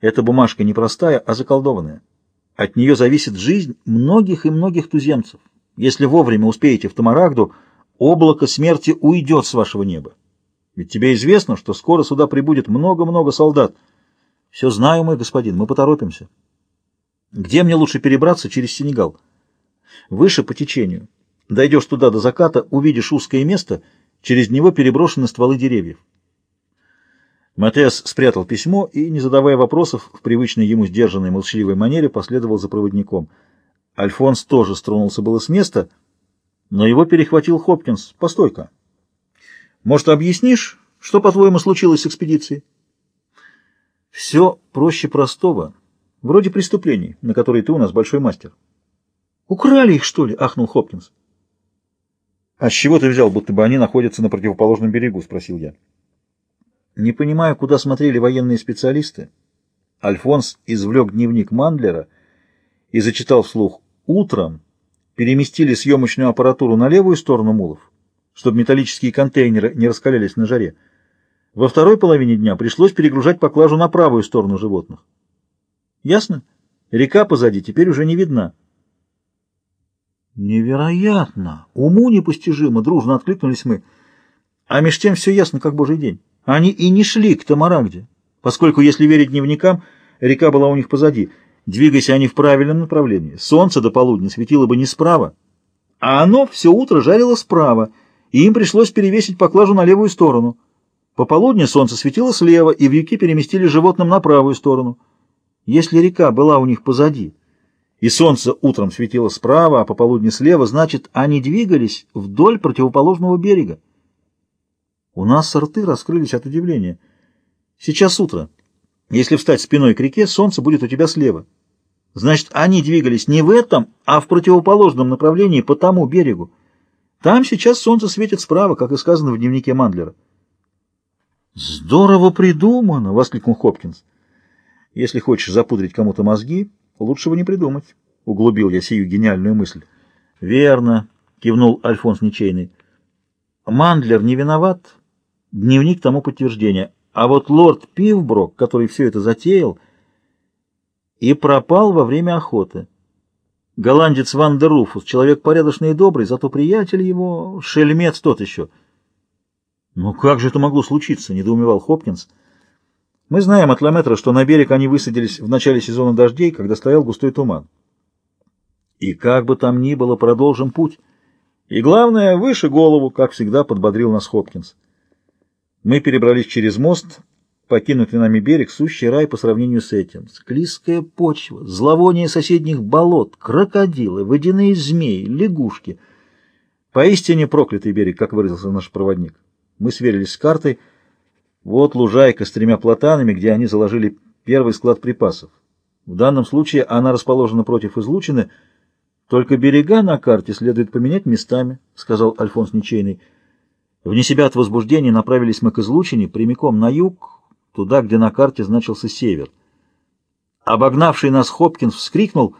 Эта бумажка не простая, а заколдованная. От нее зависит жизнь многих и многих туземцев. Если вовремя успеете в Тамарагду, облако смерти уйдет с вашего неба. Ведь тебе известно, что скоро сюда прибудет много-много солдат. Все знаю, мой господин, мы поторопимся. Где мне лучше перебраться через Сенегал? Выше по течению. Дойдешь туда до заката, увидишь узкое место, через него переброшены стволы деревьев. Матеас спрятал письмо и, не задавая вопросов, в привычной ему сдержанной молчаливой манере последовал за проводником. Альфонс тоже стронулся было с места, но его перехватил Хопкинс. «Постой-ка. Может, объяснишь, что, по-твоему, случилось с экспедицией?» «Все проще простого, вроде преступлений, на которые ты у нас большой мастер». «Украли их, что ли?» — ахнул Хопкинс. «А с чего ты взял, будто бы они находятся на противоположном берегу?» — спросил я. Не понимая, куда смотрели военные специалисты, Альфонс извлек дневник Мандлера и зачитал вслух «Утром переместили съемочную аппаратуру на левую сторону мулов, чтобы металлические контейнеры не раскалялись на жаре. Во второй половине дня пришлось перегружать поклажу на правую сторону животных. Ясно? Река позади теперь уже не видна. Невероятно! Уму непостижимо! Дружно откликнулись мы. А меж тем все ясно, как божий день. Они и не шли к Тамарагде, поскольку, если верить дневникам, река была у них позади. Двигаясь они в правильном направлении. Солнце до полудня светило бы не справа, а оно все утро жарило справа, и им пришлось перевесить поклажу на левую сторону. По полудню солнце светило слева, и вьюки переместили животным на правую сторону. Если река была у них позади, и солнце утром светило справа, а по полудню слева, значит, они двигались вдоль противоположного берега. У нас рты раскрылись от удивления. Сейчас утро. Если встать спиной к реке, солнце будет у тебя слева. Значит, они двигались не в этом, а в противоположном направлении по тому берегу. Там сейчас солнце светит справа, как и сказано в дневнике Мандлера. «Здорово придумано!» — воскликнул Хопкинс. «Если хочешь запудрить кому-то мозги, лучшего не придумать», — углубил я сию гениальную мысль. «Верно», — кивнул Альфонс Ничейный. «Мандлер не виноват, Дневник тому подтверждение. А вот лорд Пивброк, который все это затеял, и пропал во время охоты. Голландец Ван де Руфус, человек порядочный и добрый, зато приятель его, шельмец тот еще. «Ну как же это могло случиться?» — недоумевал Хопкинс. «Мы знаем от Ламетра, что на берег они высадились в начале сезона дождей, когда стоял густой туман. И как бы там ни было, продолжим путь. И главное, выше голову, как всегда подбодрил нас Хопкинс». Мы перебрались через мост, покинутый нами берег, сущий рай по сравнению с этим. Склизкая почва, зловоние соседних болот, крокодилы, водяные змеи, лягушки. Поистине проклятый берег, как выразился наш проводник. Мы сверились с картой. Вот лужайка с тремя платанами, где они заложили первый склад припасов. В данном случае она расположена против излучины, только берега на карте следует поменять местами, — сказал Альфонс Ничейный. Вне себя от возбуждения направились мы к излучине, прямиком на юг, туда, где на карте значился север. Обогнавший нас Хопкинс вскрикнул.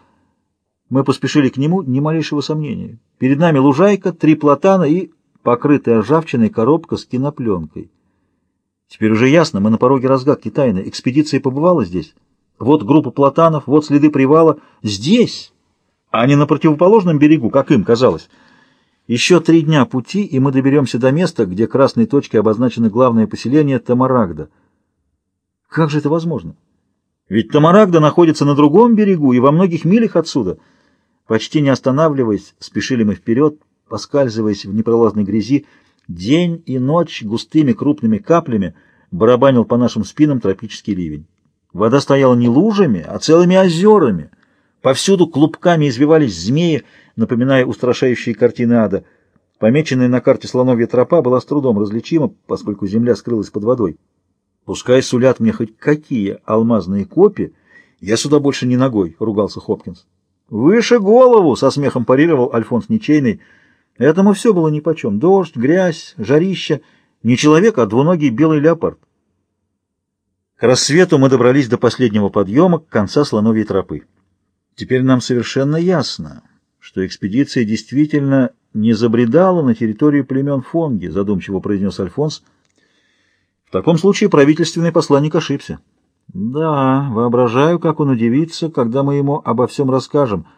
Мы поспешили к нему, ни малейшего сомнения. Перед нами лужайка, три платана и покрытая ржавчиной коробка с кинопленкой. Теперь уже ясно, мы на пороге разгадки тайны. Экспедиция побывала здесь. Вот группа платанов, вот следы привала. Здесь, а не на противоположном берегу, как им казалось. Еще три дня пути, и мы доберемся до места, где красной точкой обозначено главное поселение Тамарагда. Как же это возможно? Ведь Тамарагда находится на другом берегу и во многих милях отсюда. Почти не останавливаясь, спешили мы вперед, поскальзываясь в непролазной грязи. День и ночь густыми крупными каплями барабанил по нашим спинам тропический ливень. Вода стояла не лужами, а целыми озерами. Повсюду клубками извивались змеи, напоминая устрашающие картины ада. Помеченная на карте слоновья тропа была с трудом различима, поскольку земля скрылась под водой. «Пускай сулят мне хоть какие алмазные копии, я сюда больше не ногой», — ругался Хопкинс. «Выше голову!» — со смехом парировал Альфонс Ничейный. Этому все было нипочем. Дождь, грязь, жарище. Не человек, а двуногий белый леопард. К рассвету мы добрались до последнего подъема, к конца слоновьей тропы. Теперь нам совершенно ясно, что экспедиция действительно не забредала на территорию племен Фонги, задумчиво произнес Альфонс. В таком случае правительственный посланник ошибся. Да, воображаю, как он удивится, когда мы ему обо всем расскажем —